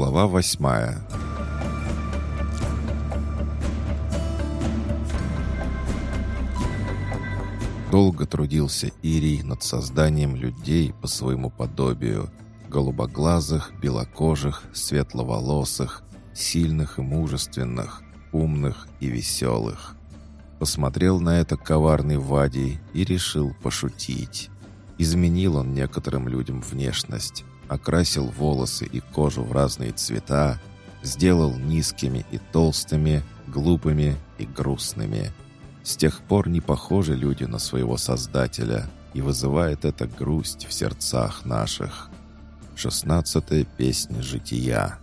Глава восьмая Долго трудился Ирий над созданием людей по своему подобию, голубоглазых, белокожих, светловолосых, сильных и мужественных, умных и веселых. Посмотрел на это коварный Вадий и решил пошутить. Изменил он некоторым людям внешность, окрасил волосы и кожу в разные цвета, сделал низкими и толстыми, глупыми и грустными. С тех пор не похожи люди на своего Создателя, и вызывает это грусть в сердцах наших. Шестнадцатая песня жития.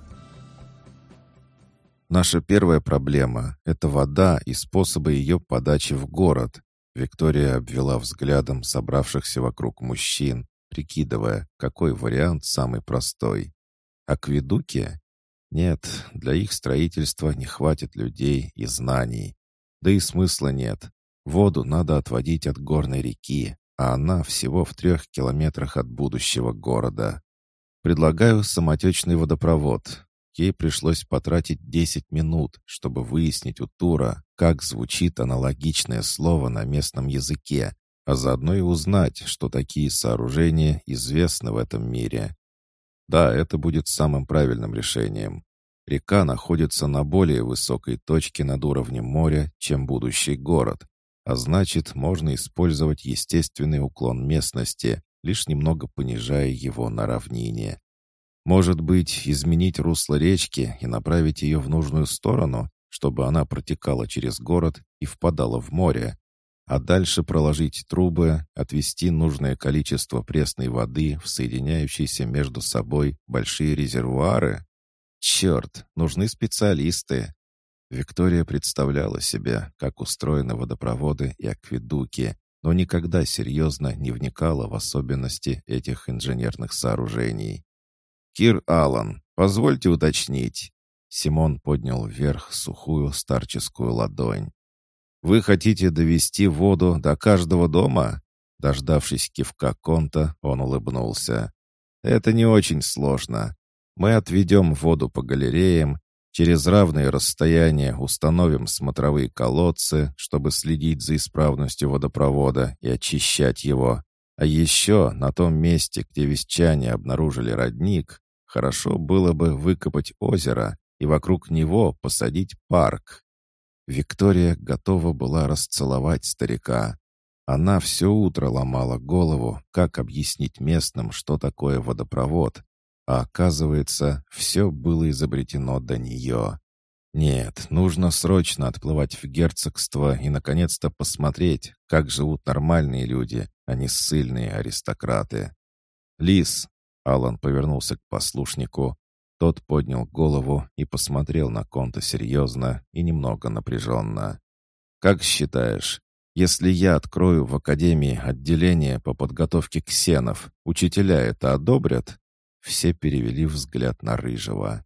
Наша первая проблема — это вода и способы ее подачи в город. Виктория обвела взглядом собравшихся вокруг мужчин, прикидывая, какой вариант самый простой. Акведуки? Нет, для их строительства не хватит людей и знаний. Да и смысла нет. Воду надо отводить от горной реки, а она всего в трех километрах от будущего города. Предлагаю самотечный водопровод. Ей пришлось потратить 10 минут, чтобы выяснить у Тура, как звучит аналогичное слово на местном языке, а заодно и узнать, что такие сооружения известны в этом мире. Да, это будет самым правильным решением. Река находится на более высокой точке над уровнем моря, чем будущий город, а значит, можно использовать естественный уклон местности, лишь немного понижая его на равнине. Может быть, изменить русло речки и направить ее в нужную сторону, чтобы она протекала через город и впадала в море, а дальше проложить трубы, отвести нужное количество пресной воды в соединяющиеся между собой большие резервуары? Черт, нужны специалисты. Виктория представляла себе, как устроены водопроводы и акведуки, но никогда серьезно не вникала в особенности этих инженерных сооружений. «Кир Аллан, позвольте уточнить». Симон поднял вверх сухую старческую ладонь. «Вы хотите довести воду до каждого дома?» Дождавшись кивка Конта, он улыбнулся. «Это не очень сложно. Мы отведем воду по галереям, через равные расстояния установим смотровые колодцы, чтобы следить за исправностью водопровода и очищать его. А еще на том месте, где вещане обнаружили родник, хорошо было бы выкопать озеро и вокруг него посадить парк. Виктория готова была расцеловать старика. Она все утро ломала голову, как объяснить местным, что такое водопровод, а оказывается, все было изобретено до нее. Нет, нужно срочно отплывать в герцогство и, наконец-то, посмотреть, как живут нормальные люди, а не ссыльные аристократы. «Лис!» — Алан повернулся к послушнику. Тот поднял голову и посмотрел на Конта серьезно и немного напряженно. «Как считаешь, если я открою в Академии отделение по подготовке ксенов, учителя это одобрят?» Все перевели взгляд на Рыжего.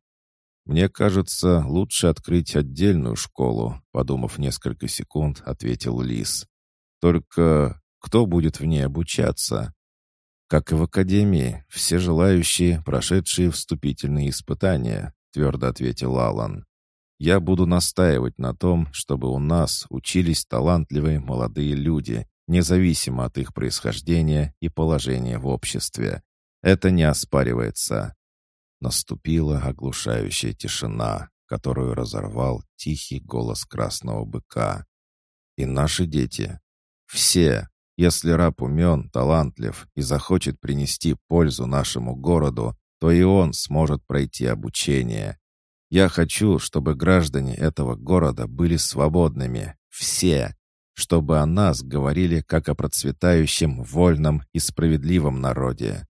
«Мне кажется, лучше открыть отдельную школу», подумав несколько секунд, ответил Лис. «Только кто будет в ней обучаться?» «Как и в академии, все желающие, прошедшие вступительные испытания», твердо ответил Алан. «Я буду настаивать на том, чтобы у нас учились талантливые молодые люди, независимо от их происхождения и положения в обществе. Это не оспаривается. Наступила оглушающая тишина, которую разорвал тихий голос красного быка. И наши дети. Все, если раб умен, талантлив и захочет принести пользу нашему городу, то и он сможет пройти обучение. Я хочу, чтобы граждане этого города были свободными. Все. Чтобы о нас говорили как о процветающем, вольном и справедливом народе.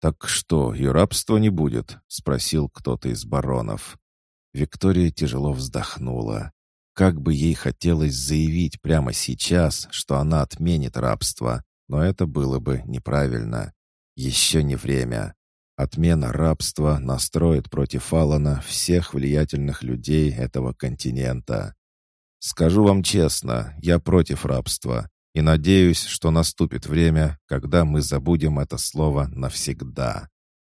«Так что, и рабства не будет?» — спросил кто-то из баронов. Виктория тяжело вздохнула. Как бы ей хотелось заявить прямо сейчас, что она отменит рабство, но это было бы неправильно. Еще не время. Отмена рабства настроит против Алана всех влиятельных людей этого континента. Скажу вам честно, я против рабства. И надеюсь, что наступит время, когда мы забудем это слово навсегда.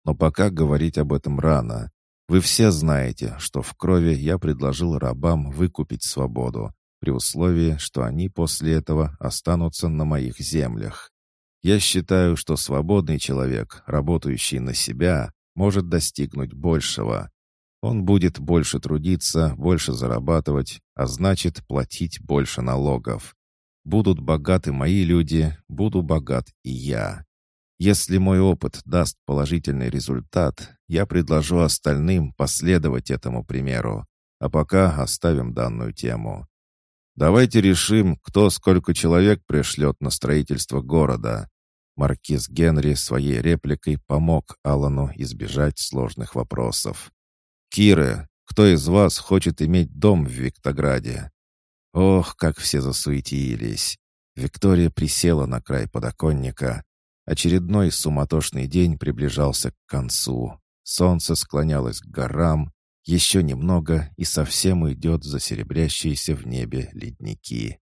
Но пока говорить об этом рано. Вы все знаете, что в крови я предложил рабам выкупить свободу, при условии, что они после этого останутся на моих землях. Я считаю, что свободный человек, работающий на себя, может достигнуть большего. Он будет больше трудиться, больше зарабатывать, а значит платить больше налогов. Будут богаты мои люди, буду богат и я. Если мой опыт даст положительный результат, я предложу остальным последовать этому примеру. А пока оставим данную тему. Давайте решим, кто сколько человек пришлет на строительство города. Маркиз Генри своей репликой помог Аллану избежать сложных вопросов. «Киры, кто из вас хочет иметь дом в Виктограде?» Ох, как все засуетились. Виктория присела на край подоконника. Очередной суматошный день приближался к концу. Солнце склонялось к горам. Еще немного, и совсем уйдет за серебрящиеся в небе ледники.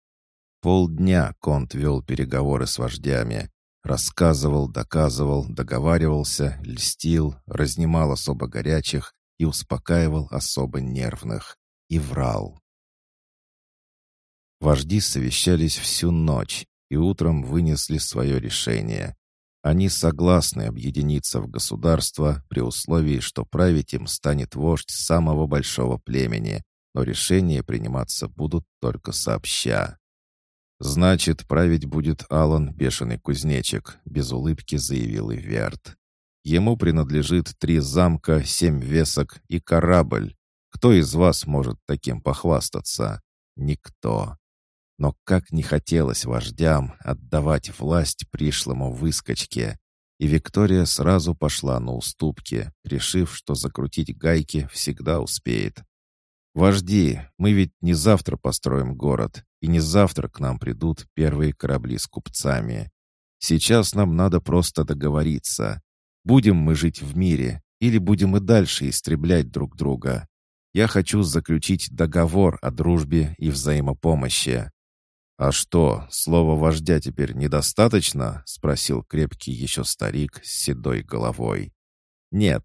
Полдня Конт вел переговоры с вождями. Рассказывал, доказывал, договаривался, льстил, разнимал особо горячих и успокаивал особо нервных. И врал. Вожди совещались всю ночь и утром вынесли свое решение. Они согласны объединиться в государство при условии, что править им станет вождь самого большого племени, но решения приниматься будут только сообща. «Значит, править будет Алан Бешеный Кузнечик», — без улыбки заявил Иверт. «Ему принадлежит три замка, семь весок и корабль. Кто из вас может таким похвастаться? Никто. Но как не хотелось вождям отдавать власть пришлому выскочке. И Виктория сразу пошла на уступки, решив, что закрутить гайки всегда успеет. «Вожди, мы ведь не завтра построим город, и не завтра к нам придут первые корабли с купцами. Сейчас нам надо просто договориться. Будем мы жить в мире, или будем и дальше истреблять друг друга. Я хочу заключить договор о дружбе и взаимопомощи. «А что, слова вождя теперь недостаточно?» — спросил крепкий еще старик с седой головой. «Нет.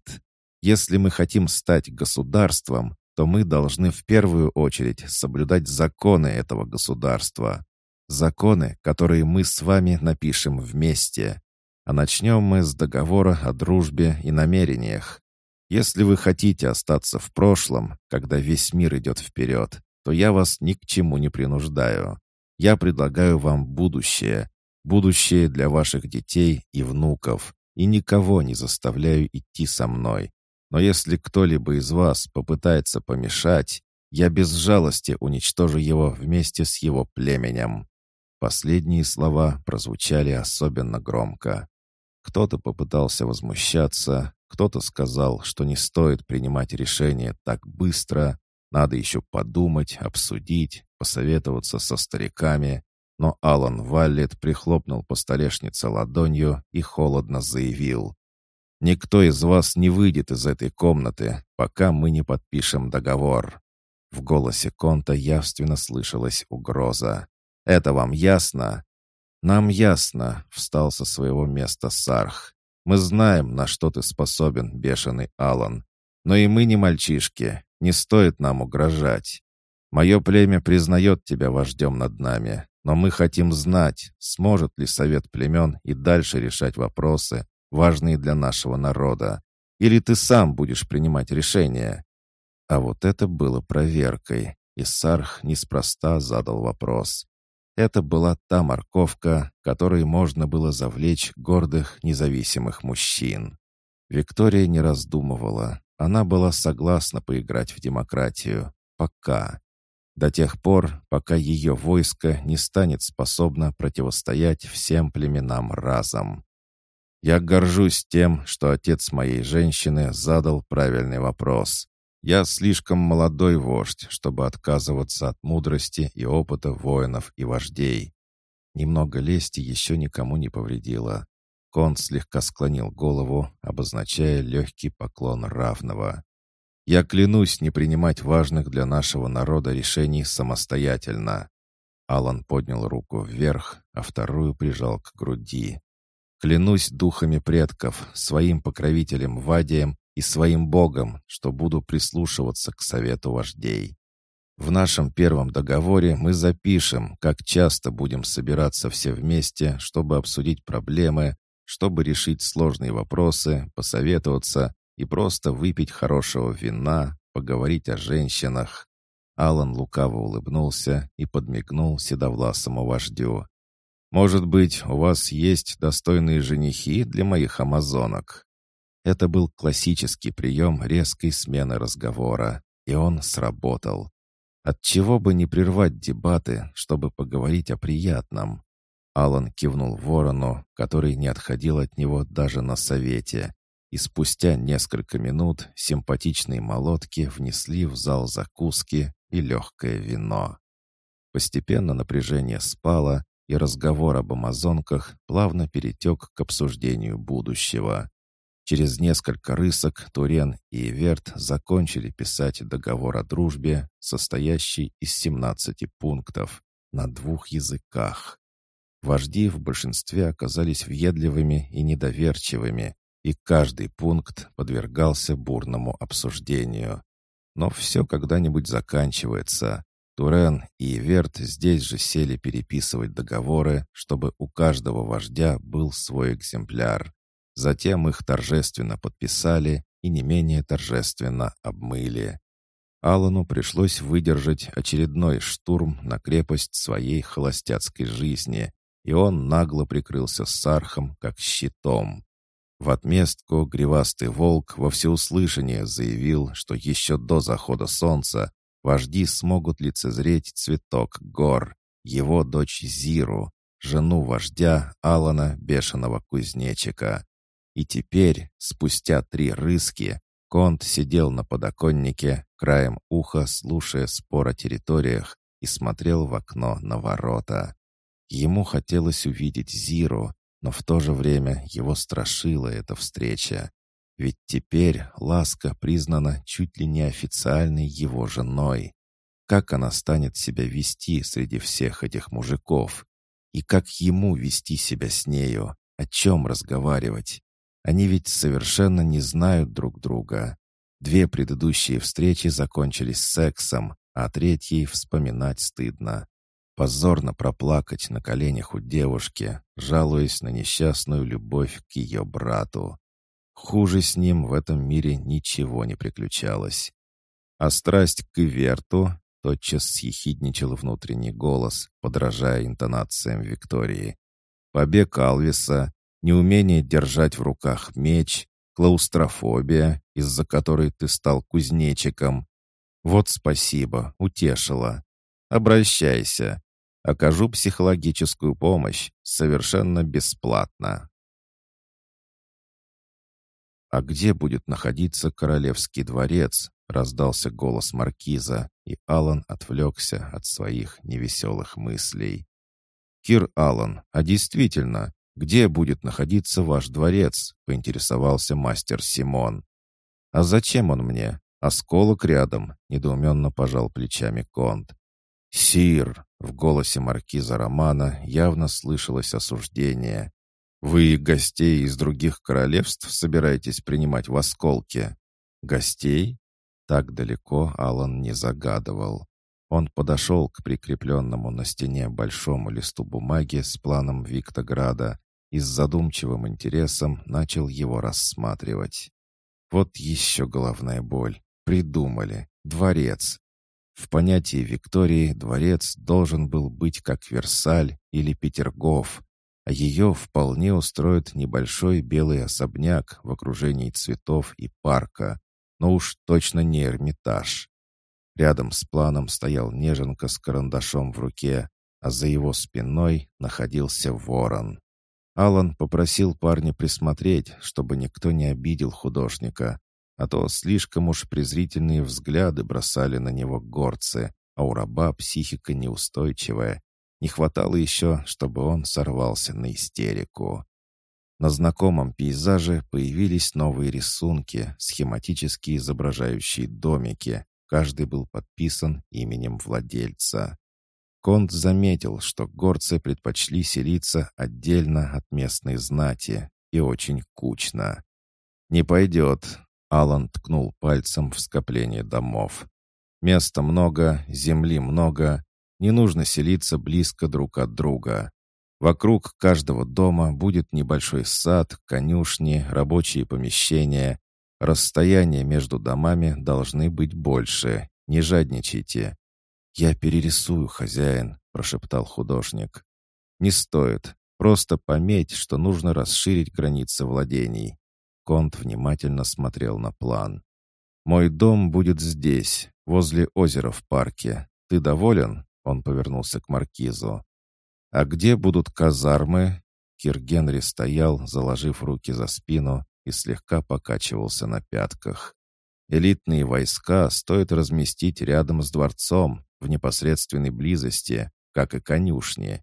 Если мы хотим стать государством, то мы должны в первую очередь соблюдать законы этого государства. Законы, которые мы с вами напишем вместе. А начнем мы с договора о дружбе и намерениях. Если вы хотите остаться в прошлом, когда весь мир идет вперед, то я вас ни к чему не принуждаю. Я предлагаю вам будущее, будущее для ваших детей и внуков, и никого не заставляю идти со мной. Но если кто-либо из вас попытается помешать, я без жалости уничтожу его вместе с его племенем». Последние слова прозвучали особенно громко. Кто-то попытался возмущаться, кто-то сказал, что не стоит принимать решение так быстро, надо еще подумать, обсудить, посоветоваться со стариками. Но Алан Валлет прихлопнул по столешнице ладонью и холодно заявил. «Никто из вас не выйдет из этой комнаты, пока мы не подпишем договор». В голосе Конта явственно слышалась угроза. «Это вам ясно?» «Нам ясно», — встал со своего места Сарх. «Мы знаем, на что ты способен, бешеный Алан. Но и мы не мальчишки, не стоит нам угрожать. Мое племя признает тебя вождем над нами, но мы хотим знать, сможет ли совет племен и дальше решать вопросы, важные для нашего народа. Или ты сам будешь принимать решения?» А вот это было проверкой, и Сарх неспроста задал вопрос. Это была та морковка, которой можно было завлечь гордых, независимых мужчин. Виктория не раздумывала. Она была согласна поиграть в демократию. Пока. До тех пор, пока ее войско не станет способно противостоять всем племенам разом. Я горжусь тем, что отец моей женщины задал правильный вопрос. Я слишком молодой вождь, чтобы отказываться от мудрости и опыта воинов и вождей. Немного лести еще никому не повредило. Кон слегка склонил голову, обозначая легкий поклон равного. «Я клянусь не принимать важных для нашего народа решений самостоятельно». Алан поднял руку вверх, а вторую прижал к груди. «Клянусь духами предков, своим покровителем Вадием и своим богом, что буду прислушиваться к совету вождей. В нашем первом договоре мы запишем, как часто будем собираться все вместе, чтобы обсудить проблемы, чтобы решить сложные вопросы, посоветоваться и просто выпить хорошего вина, поговорить о женщинах. Алан лукаво улыбнулся и подмигнул седовласому вождю. «Может быть, у вас есть достойные женихи для моих амазонок?» Это был классический прием резкой смены разговора, и он сработал. Отчего бы не прервать дебаты, чтобы поговорить о приятном? Алан кивнул ворону, который не отходил от него даже на совете, и спустя несколько минут симпатичные молотки внесли в зал закуски и легкое вино. Постепенно напряжение спало, и разговор об амазонках плавно перетек к обсуждению будущего. Через несколько рысок Турен и Эверт закончили писать договор о дружбе, состоящий из 17 пунктов, на двух языках. Вожди в большинстве оказались въедливыми и недоверчивыми, и каждый пункт подвергался бурному обсуждению. Но все когда-нибудь заканчивается. Турен и Иверт здесь же сели переписывать договоры, чтобы у каждого вождя был свой экземпляр. Затем их торжественно подписали и не менее торжественно обмыли. Алану пришлось выдержать очередной штурм на крепость своей холостяцкой жизни, и он нагло прикрылся сархом, как щитом. В отместку гривастый волк во всеуслышание заявил, что еще до захода солнца вожди смогут лицезреть цветок гор, его дочь Зиру, жену вождя Алана Бешеного Кузнечика. И теперь, спустя три рыски, Конт сидел на подоконнике, краем уха слушая спор о территориях и смотрел в окно на ворота. Ему хотелось увидеть Зиру, но в то же время его страшила эта встреча. Ведь теперь Ласка признана чуть ли не официальной его женой. Как она станет себя вести среди всех этих мужиков? И как ему вести себя с нею? О чем разговаривать? Они ведь совершенно не знают друг друга. Две предыдущие встречи закончились сексом, а третьей вспоминать стыдно позорно проплакать на коленях у девушки, жалуясь на несчастную любовь к ее брату. Хуже с ним в этом мире ничего не приключалось. А страсть к Иверту тотчас съехидничал внутренний голос, подражая интонациям Виктории. Побег Алвиса, неумение держать в руках меч, клаустрофобия, из-за которой ты стал кузнечиком. Вот спасибо, утешила. Обращайся. Окажу психологическую помощь совершенно бесплатно. «А где будет находиться королевский дворец?» — раздался голос маркиза, и Алан отвлекся от своих невеселых мыслей. «Кир Алан, а действительно, где будет находиться ваш дворец?» — поинтересовался мастер Симон. «А зачем он мне? Осколок рядом», — недоуменно пожал плечами Конт. «Сир!» — в голосе маркиза Романа явно слышалось осуждение. «Вы гостей из других королевств собираетесь принимать в осколке?» «Гостей?» Так далеко Алан не загадывал. Он подошел к прикрепленному на стене большому листу бумаги с планом Виктограда и с задумчивым интересом начал его рассматривать. Вот еще головная боль. Придумали. Дворец. В понятии Виктории дворец должен был быть как Версаль или Петергоф, а ее вполне устроит небольшой белый особняк в окружении цветов и парка, но уж точно не Эрмитаж. Рядом с планом стоял неженка с карандашом в руке, а за его спиной находился ворон. Алан попросил парня присмотреть, чтобы никто не обидел художника, а то слишком уж презрительные взгляды бросали на него горцы, а у раба психика неустойчивая. Не хватало еще, чтобы он сорвался на истерику. На знакомом пейзаже появились новые рисунки, схематически изображающие домики. Каждый был подписан именем владельца. Конт заметил, что горцы предпочли селиться отдельно от местной знати и очень кучно. «Не пойдет. Алан ткнул пальцем в скопление домов. Места много, земли много, не нужно селиться близко друг от друга. Вокруг каждого дома будет небольшой сад, конюшни, рабочие помещения. Расстояния между домами должны быть больше. Не жадничайте. «Я перерисую, хозяин», — прошептал художник. «Не стоит. Просто пометь, что нужно расширить границы владений». Конт внимательно смотрел на план. «Мой дом будет здесь, возле озера в парке. Ты доволен?» Он повернулся к маркизу. «А где будут казармы?» Кир Генри стоял, заложив руки за спину и слегка покачивался на пятках. «Элитные войска стоит разместить рядом с дворцом, в непосредственной близости, как и конюшни.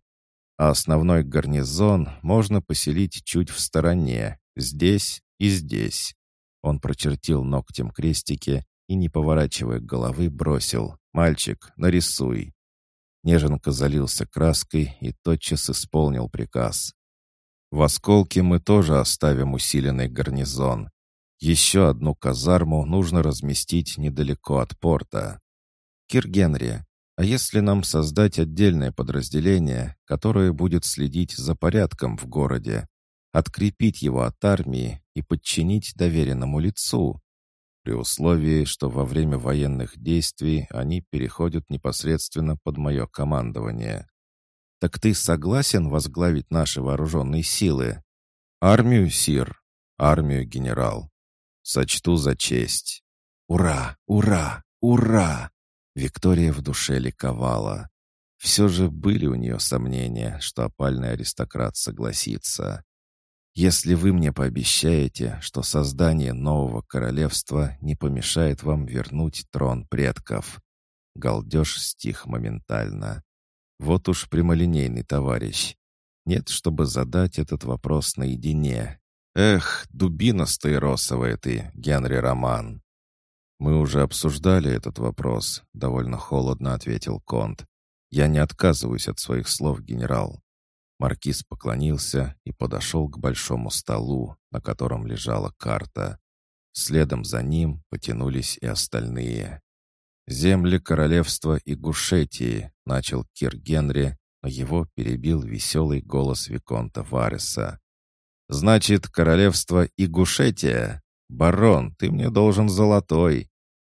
А основной гарнизон можно поселить чуть в стороне, здесь и здесь». Он прочертил ногтем крестики и, не поворачивая головы, бросил «Мальчик, нарисуй». Неженка залился краской и тотчас исполнил приказ. В осколке мы тоже оставим усиленный гарнизон. Еще одну казарму нужно разместить недалеко от порта. Кир Генри, а если нам создать отдельное подразделение, которое будет следить за порядком в городе, открепить его от армии и подчинить доверенному лицу? при условии, что во время военных действий они переходят непосредственно под мое командование. Так ты согласен возглавить наши вооруженные силы? Армию, сир. Армию, генерал. Сочту за честь. Ура! Ура! Ура! Виктория в душе ликовала. Все же были у нее сомнения, что опальный аристократ согласится. Если вы мне пообещаете, что создание нового королевства не помешает вам вернуть трон предков». Галдеж стих моментально. Вот уж прямолинейный товарищ. Нет, чтобы задать этот вопрос наедине. Эх, дубина стаиросовая ты, Генри Роман. Мы уже обсуждали этот вопрос, довольно холодно ответил Конт. Я не отказываюсь от своих слов, генерал. Маркиз поклонился и подошел к большому столу, на котором лежала карта. Следом за ним потянулись и остальные. «Земли королевства Игушетии», — начал Кир Генри, но его перебил веселый голос Виконта Вареса. «Значит, королевство Игушетия? Барон, ты мне должен золотой!»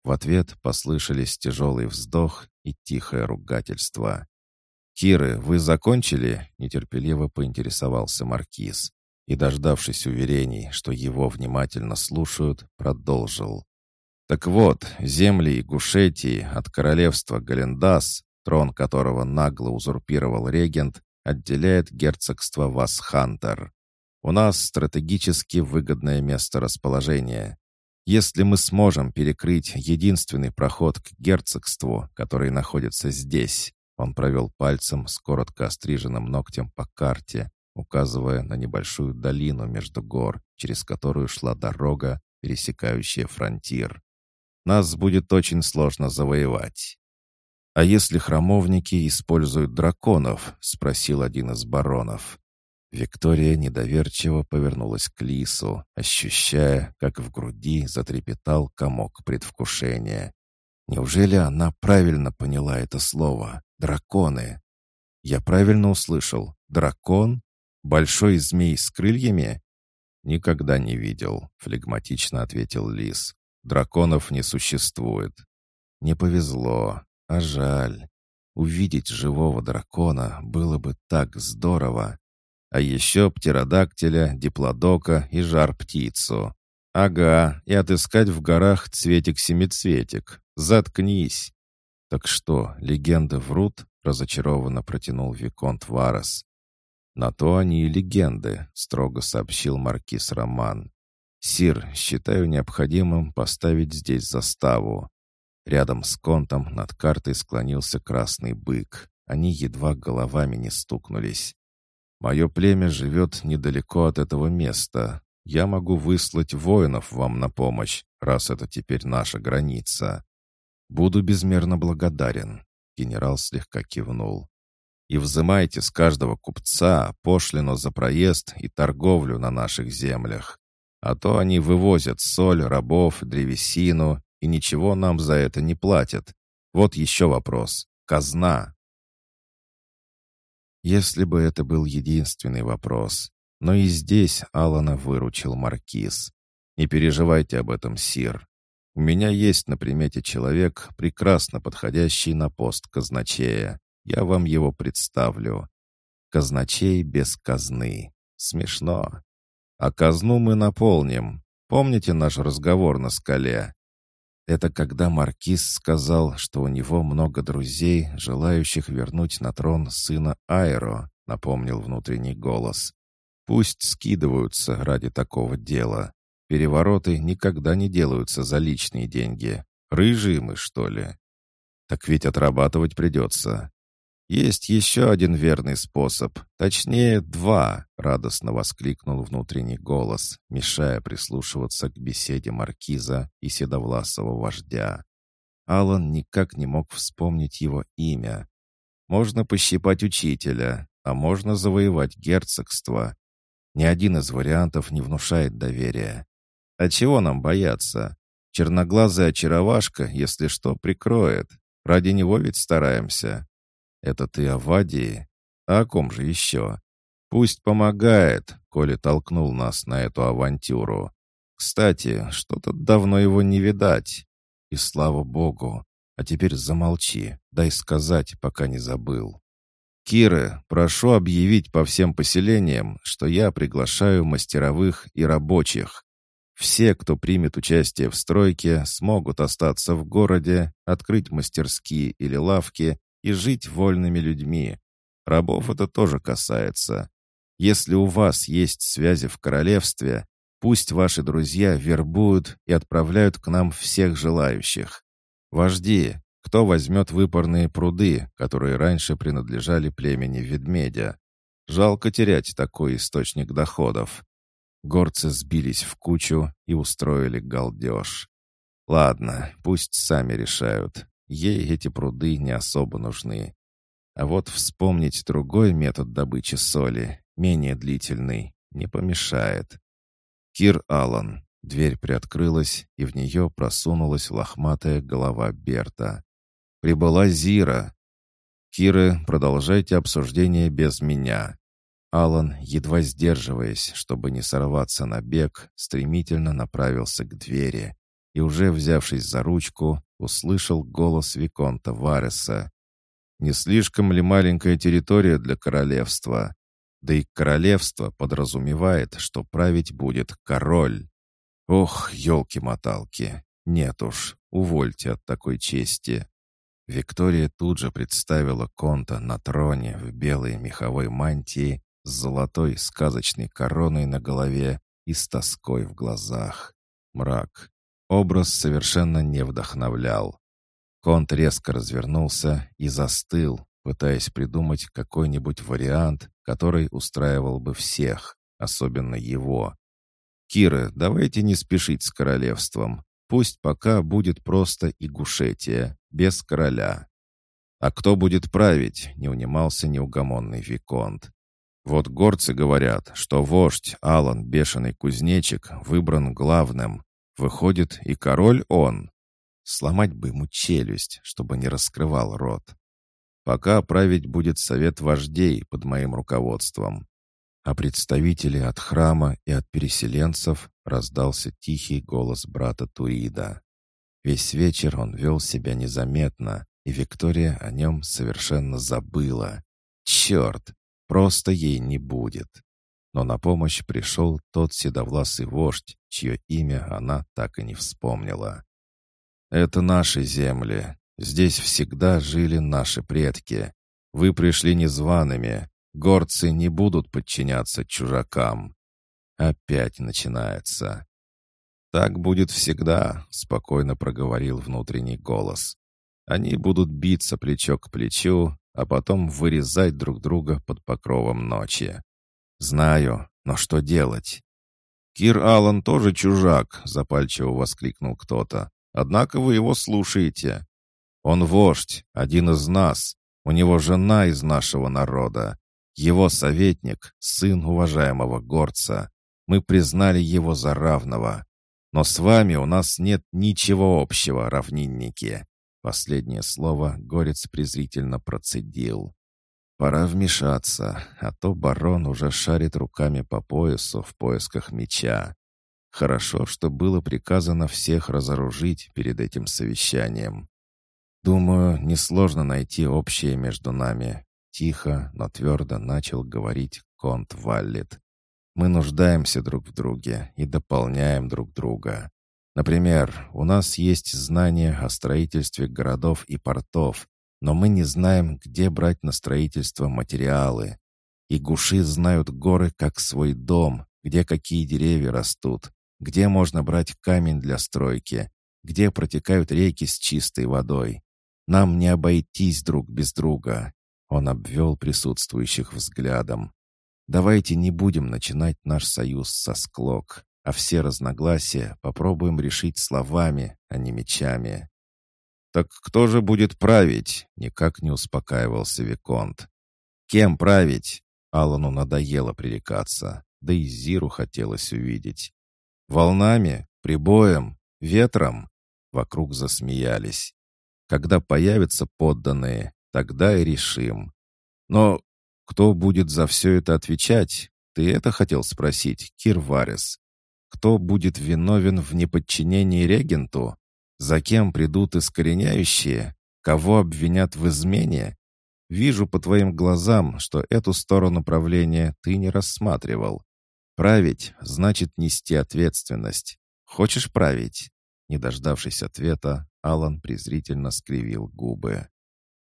В ответ послышались тяжелый вздох и тихое ругательство. «Киры, вы закончили?» — нетерпеливо поинтересовался Маркиз. И, дождавшись уверений, что его внимательно слушают, продолжил. «Так вот, земли Ингушетии от королевства Галендас, трон которого нагло узурпировал регент, отделяет герцогство Васхантер. У нас стратегически выгодное место расположения. Если мы сможем перекрыть единственный проход к герцогству, который находится здесь, он провел пальцем с коротко остриженным ногтем по карте, указывая на небольшую долину между гор, через которую шла дорога, пересекающая фронтир. «Нас будет очень сложно завоевать». «А если храмовники используют драконов?» — спросил один из баронов. Виктория недоверчиво повернулась к Лису, ощущая, как в груди затрепетал комок предвкушения. Неужели она правильно поняла это слово? Драконы. Я правильно услышал. Дракон? Большой змей с крыльями? Никогда не видел, флегматично ответил Лис. Драконов не существует. Не повезло, а жаль. Увидеть живого дракона было бы так здорово. А еще птеродактиля, диплодока и жар-птицу. Ага, и отыскать в горах цветик-семицветик. Заткнись!» «Так что, легенды врут?» — разочарованно протянул Виконт Варос. «На то они и легенды», — строго сообщил маркиз Роман. «Сир, считаю необходимым поставить здесь заставу». Рядом с контом над картой склонился красный бык. Они едва головами не стукнулись. «Мое племя живет недалеко от этого места. Я могу выслать воинов вам на помощь, раз это теперь наша граница. «Буду безмерно благодарен», — генерал слегка кивнул. «И взымайте с каждого купца пошлину за проезд и торговлю на наших землях. А то они вывозят соль, рабов, древесину, и ничего нам за это не платят. Вот еще вопрос. Казна. Если бы это был единственный вопрос. Но и здесь Алана выручил Маркиз. Не переживайте об этом, Сир. У меня есть на примете человек, прекрасно подходящий на пост казначея. Я вам его представлю. Казначей без казны. Смешно. А казну мы наполним. Помните наш разговор на скале? Это когда Маркиз сказал, что у него много друзей, желающих вернуть на трон сына Айро, напомнил внутренний голос. Пусть скидываются ради такого дела. Перевороты никогда не делаются за личные деньги. Рыжие мы, что ли? Так ведь отрабатывать придется. «Есть еще один верный способ, точнее, два!» — радостно воскликнул внутренний голос, мешая прислушиваться к беседе маркиза и седовласого вождя. Алан никак не мог вспомнить его имя. «Можно пощипать учителя, а можно завоевать герцогство. Ни один из вариантов не внушает доверия. А чего нам бояться? Черноглазая очаровашка, если что, прикроет. Ради него ведь стараемся». «Это ты о Вадии? А о ком же еще? Пусть помогает, коли толкнул нас на эту авантюру. Кстати, что-то давно его не видать. И слава богу. А теперь замолчи, дай сказать, пока не забыл. Киры, прошу объявить по всем поселениям, что я приглашаю мастеровых и рабочих. Все, кто примет участие в стройке, смогут остаться в городе, открыть мастерские или лавки и жить вольными людьми. Рабов это тоже касается. Если у вас есть связи в королевстве, пусть ваши друзья вербуют и отправляют к нам всех желающих. Вожди, кто возьмет выпорные пруды, которые раньше принадлежали племени Ведмедя? Жалко терять такой источник доходов. Горцы сбились в кучу и устроили галдеж. Ладно, пусть сами решают, Ей эти пруды не особо нужны. А вот вспомнить другой метод добычи соли, менее длительный, не помешает. Кир Аллан. Дверь приоткрылась, и в нее просунулась лохматая голова Берта. «Прибыла Зира!» «Киры, продолжайте обсуждение без меня». Алан, едва сдерживаясь, чтобы не сорваться на бег, стремительно направился к двери и, уже взявшись за ручку, услышал голос Виконта Вареса. «Не слишком ли маленькая территория для королевства? Да и королевство подразумевает, что править будет король. Ох, елки-моталки, нет уж, увольте от такой чести». Виктория тут же представила Конта на троне в белой меховой мантии с золотой сказочной короной на голове и с тоской в глазах. Мрак. Образ совершенно не вдохновлял. Конт резко развернулся и застыл, пытаясь придумать какой-нибудь вариант, который устраивал бы всех, особенно его. «Кира, давайте не спешить с королевством. Пусть пока будет просто Игушетия, без короля». «А кто будет править?» — не унимался неугомонный Виконт. «Вот горцы говорят, что вождь Алан Бешеный Кузнечик выбран главным, Выходит, и король он. Сломать бы ему челюсть, чтобы не раскрывал рот. Пока править будет совет вождей под моим руководством. А представители от храма и от переселенцев раздался тихий голос брата Туида. Весь вечер он вел себя незаметно, и Виктория о нем совершенно забыла. Черт, просто ей не будет но на помощь пришел тот седовласый вождь, чье имя она так и не вспомнила. «Это наши земли. Здесь всегда жили наши предки. Вы пришли незваными. Горцы не будут подчиняться чужакам». Опять начинается. «Так будет всегда», — спокойно проговорил внутренний голос. «Они будут биться плечо к плечу, а потом вырезать друг друга под покровом ночи. «Знаю, но что делать?» «Кир Аллан тоже чужак», — запальчиво воскликнул кто-то. «Однако вы его слушаете. Он вождь, один из нас. У него жена из нашего народа. Его советник — сын уважаемого горца. Мы признали его за равного. Но с вами у нас нет ничего общего, равнинники». Последнее слово Горец презрительно процедил. «Пора вмешаться, а то барон уже шарит руками по поясу в поисках меча. Хорошо, что было приказано всех разоружить перед этим совещанием. Думаю, несложно найти общее между нами. Тихо, но твердо начал говорить Конт Валлет. Мы нуждаемся друг в друге и дополняем друг друга. Например, у нас есть знания о строительстве городов и портов, но мы не знаем, где брать на строительство материалы. И гуши знают горы как свой дом, где какие деревья растут, где можно брать камень для стройки, где протекают реки с чистой водой. Нам не обойтись друг без друга. Он обвел присутствующих взглядом. Давайте не будем начинать наш союз со склок, а все разногласия попробуем решить словами, а не мечами. «Так кто же будет править?» — никак не успокаивался Виконт. «Кем править?» Алану надоело пререкаться, да и Зиру хотелось увидеть. «Волнами? Прибоем? Ветром?» Вокруг засмеялись. «Когда появятся подданные, тогда и решим. Но кто будет за все это отвечать? Ты это хотел спросить, Кир Варес? Кто будет виновен в неподчинении регенту? За кем придут искореняющие? Кого обвинят в измене? Вижу по твоим глазам, что эту сторону правления ты не рассматривал. Править значит нести ответственность. Хочешь править? Не дождавшись ответа, Алан презрительно скривил губы.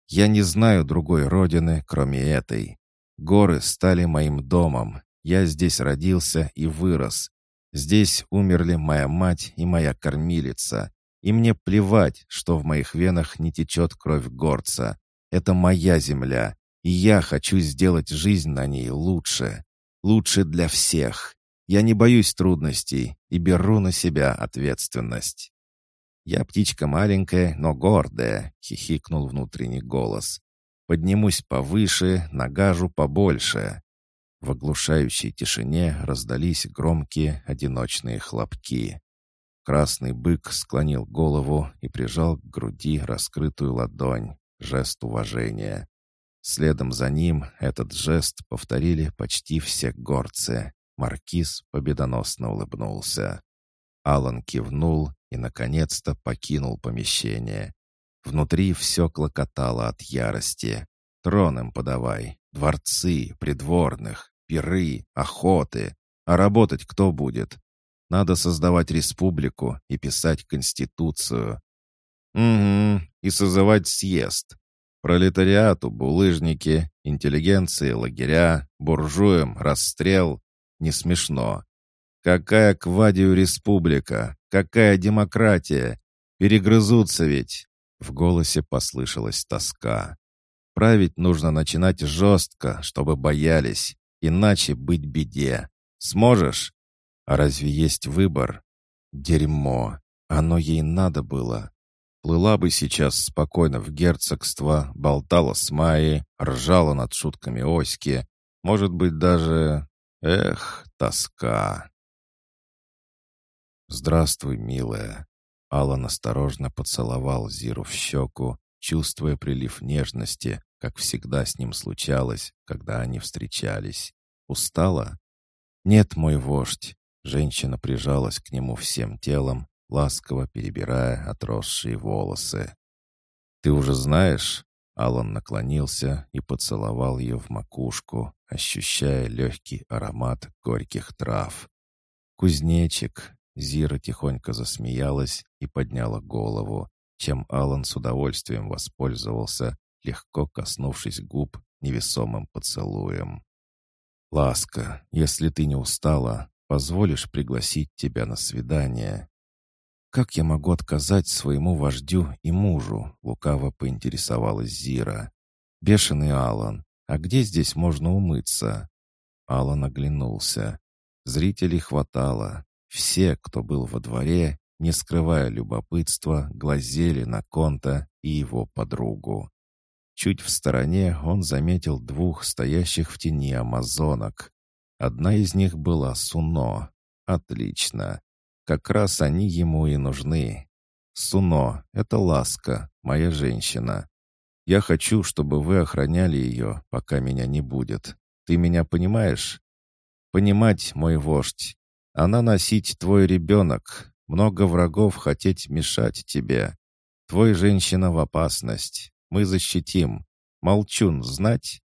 «Я не знаю другой родины, кроме этой. Горы стали моим домом. Я здесь родился и вырос. Здесь умерли моя мать и моя кормилица. И мне плевать, что в моих венах не течет кровь горца. Это моя земля, и я хочу сделать жизнь на ней лучше. Лучше для всех. Я не боюсь трудностей и беру на себя ответственность. «Я птичка маленькая, но гордая», — хихикнул внутренний голос. «Поднимусь повыше, нагажу побольше». В оглушающей тишине раздались громкие одиночные хлопки. Красный бык склонил голову и прижал к груди раскрытую ладонь, жест уважения. Следом за ним этот жест повторили почти все горцы. Маркиз победоносно улыбнулся. Алан кивнул и, наконец-то, покинул помещение. Внутри все клокотало от ярости. Трон им подавай, дворцы, придворных, пиры, охоты. А работать кто будет? Надо создавать республику и писать конституцию. Угу, и созывать съезд. Пролетариату булыжники, интеллигенции лагеря, буржуям расстрел. Не смешно. Какая квадию республика? Какая демократия? Перегрызутся ведь!» В голосе послышалась тоска. «Править нужно начинать жестко, чтобы боялись, иначе быть беде. Сможешь? А разве есть выбор? Дерьмо. Оно ей надо было. Плыла бы сейчас спокойно в герцогство, болтала с Майей, ржала над шутками Оськи. Может быть, даже... Эх, тоска. «Здравствуй, милая». Алан осторожно поцеловал Зиру в щеку, чувствуя прилив нежности, как всегда с ним случалось, когда они встречались. «Устала?» «Нет, мой вождь». Женщина прижалась к нему всем телом, ласково перебирая отросшие волосы. «Ты уже знаешь?» Алан наклонился и поцеловал ее в макушку, ощущая легкий аромат горьких трав. «Кузнечик, Зира тихонько засмеялась и подняла голову, чем Алан с удовольствием воспользовался, легко коснувшись губ невесомым поцелуем. «Ласка, если ты не устала, позволишь пригласить тебя на свидание?» «Как я могу отказать своему вождю и мужу?» — лукаво поинтересовалась Зира. «Бешеный Алан, а где здесь можно умыться?» Алан оглянулся. Зрителей хватало, все, кто был во дворе, не скрывая любопытства, глазели на Конта и его подругу. Чуть в стороне он заметил двух стоящих в тени амазонок. Одна из них была Суно. Отлично. Как раз они ему и нужны. Суно — это ласка, моя женщина. Я хочу, чтобы вы охраняли ее, пока меня не будет. Ты меня понимаешь? Понимать, мой вождь. Она носить твой ребенок. Много врагов хотеть мешать тебе. Твой женщина в опасность. Мы защитим. Молчун знать?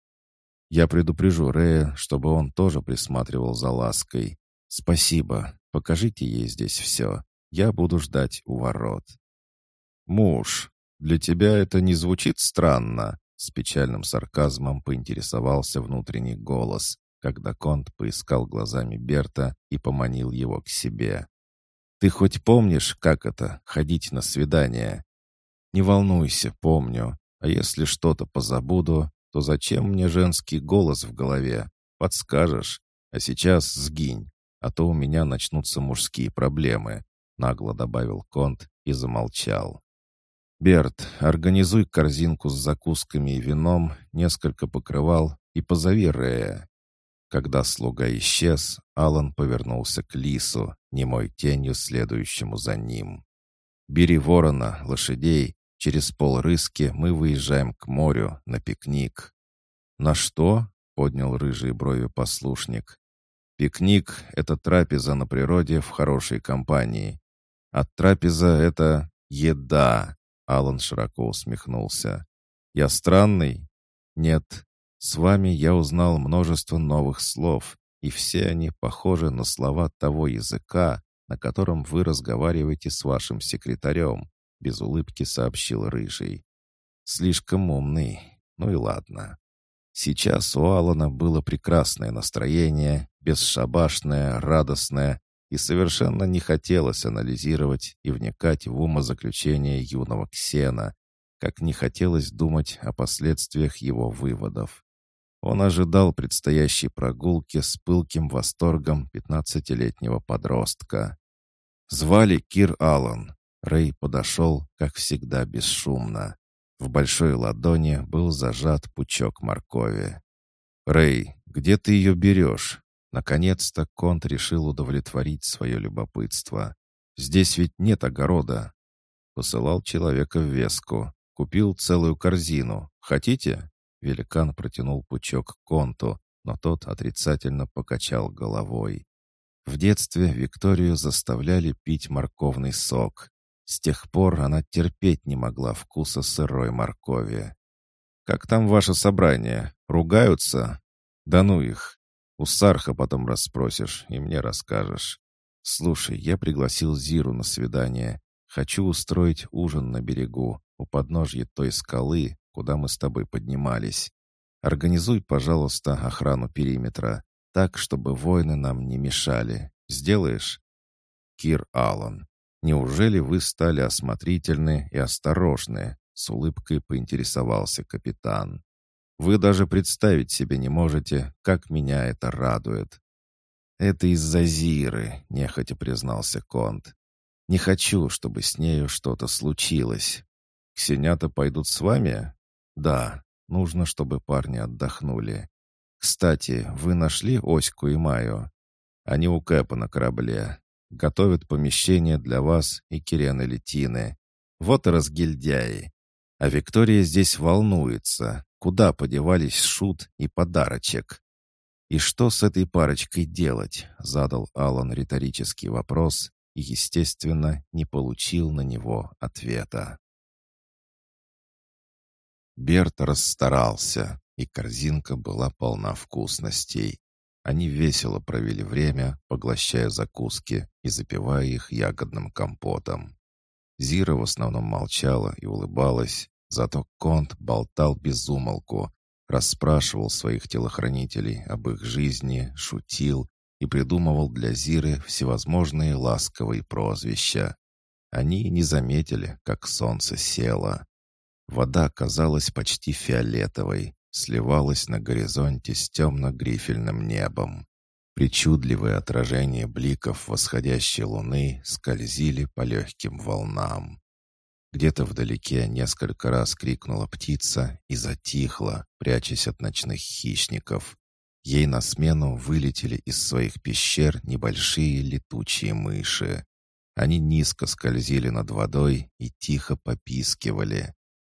Я предупрежу Рея, чтобы он тоже присматривал за лаской. Спасибо. Покажите ей здесь все. Я буду ждать у ворот. Муж, для тебя это не звучит странно? С печальным сарказмом поинтересовался внутренний голос, когда Конт поискал глазами Берта и поманил его к себе. «Ты хоть помнишь, как это — ходить на свидание?» «Не волнуйся, помню. А если что-то позабуду, то зачем мне женский голос в голове? Подскажешь. А сейчас сгинь, а то у меня начнутся мужские проблемы», — нагло добавил Конт и замолчал. «Берт, организуй корзинку с закусками и вином, несколько покрывал и позови Рея». Когда слуга исчез, Алан повернулся к Лису, немой тенью следующему за ним. «Бери ворона, лошадей Через полрыски мы выезжаем к морю на пикник». «На что?» — поднял рыжие брови послушник. «Пикник — это трапеза на природе в хорошей компании. А трапеза — это еда», — Алан широко усмехнулся. «Я странный?» «Нет. С вами я узнал множество новых слов, и все они похожи на слова того языка, на котором вы разговариваете с вашим секретарем без улыбки сообщил Рыжий. «Слишком умный. Ну и ладно». Сейчас у Алана было прекрасное настроение, бесшабашное, радостное, и совершенно не хотелось анализировать и вникать в умозаключения юного Ксена, как не хотелось думать о последствиях его выводов. Он ожидал предстоящей прогулки с пылким восторгом пятнадцатилетнего подростка. Звали Кир Аллан. Рэй подошел, как всегда, бесшумно. В большой ладони был зажат пучок моркови. «Рэй, где ты ее берешь?» Наконец-то Конт решил удовлетворить свое любопытство. «Здесь ведь нет огорода». Посылал человека в веску. Купил целую корзину. Хотите?» Великан протянул пучок Конту, но тот отрицательно покачал головой. В детстве Викторию заставляли пить морковный сок. С тех пор она терпеть не могла вкуса сырой моркови. «Как там ваше собрание? Ругаются?» «Да ну их! У Сарха потом расспросишь и мне расскажешь. Слушай, я пригласил Зиру на свидание. Хочу устроить ужин на берегу, у подножья той скалы, куда мы с тобой поднимались. Организуй, пожалуйста, охрану периметра, так, чтобы воины нам не мешали. Сделаешь?» Кир Аллан. «Неужели вы стали осмотрительны и осторожны?» — с улыбкой поинтересовался капитан. «Вы даже представить себе не можете, как меня это радует». «Это из-за Зиры», — нехотя признался Конт. «Не хочу, чтобы с нею что-то случилось. Ксенята пойдут с вами?» «Да, нужно, чтобы парни отдохнули. Кстати, вы нашли Оську и Маю?» «Они у Кэпа на корабле готовят помещение для вас и Кирены Летины. Вот и разгильдяи. А Виктория здесь волнуется, куда подевались шут и подарочек. «И что с этой парочкой делать?» — задал Алан риторический вопрос и, естественно, не получил на него ответа. Берт расстарался, и корзинка была полна вкусностей. Они весело провели время, поглощая закуски и запивая их ягодным компотом. Зира в основном молчала и улыбалась, зато Конт болтал без умолку, расспрашивал своих телохранителей об их жизни, шутил и придумывал для Зиры всевозможные ласковые прозвища. Они не заметили, как солнце село. Вода казалась почти фиолетовой, сливалась на горизонте с темно-грифельным небом. Причудливые отражения бликов восходящей луны скользили по легким волнам. Где-то вдалеке несколько раз крикнула птица и затихла, прячась от ночных хищников. Ей на смену вылетели из своих пещер небольшие летучие мыши. Они низко скользили над водой и тихо попискивали.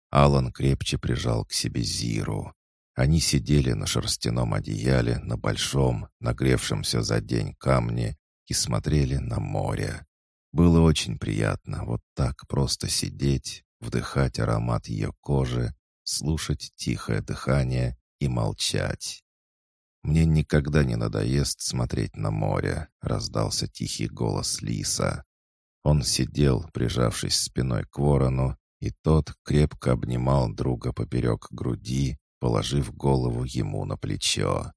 Алан крепче прижал к себе Зиру. Они сидели на шерстяном одеяле на большом, нагревшемся за день камне и смотрели на море. Было очень приятно вот так просто сидеть, вдыхать аромат ее кожи, слушать тихое дыхание и молчать. «Мне никогда не надоест смотреть на море», — раздался тихий голос Лиса. Он сидел, прижавшись спиной к ворону, и тот крепко обнимал друга поперек груди, положив голову ему на плечо.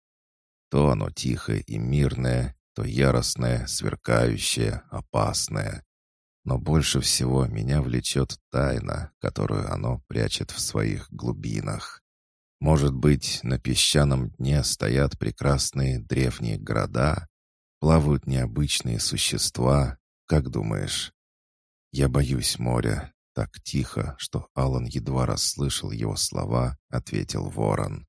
То оно тихое и мирное, то яростное, сверкающее, опасное. Но больше всего меня влечет тайна, которую оно прячет в своих глубинах. Может быть, на песчаном дне стоят прекрасные древние города, плавают необычные существа. Как думаешь? Я боюсь моря. Так тихо, что Алан едва расслышал его слова, ответил Ворон.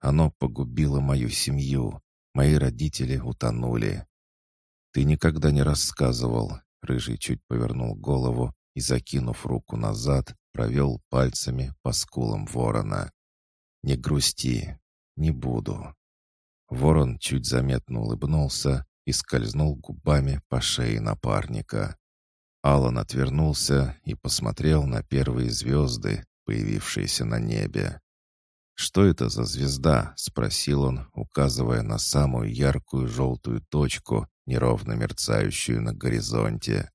Оно погубило мою семью. Мои родители утонули. Ты никогда не рассказывал. Рыжий чуть повернул голову и, закинув руку назад, провел пальцами по скулам ворона. «Не грусти, не буду». Ворон чуть заметно улыбнулся и скользнул губами по шее напарника. Алан отвернулся и посмотрел на первые звезды, появившиеся на небе. «Что это за звезда?» — спросил он, указывая на самую яркую желтую точку, неровно мерцающую на горизонте.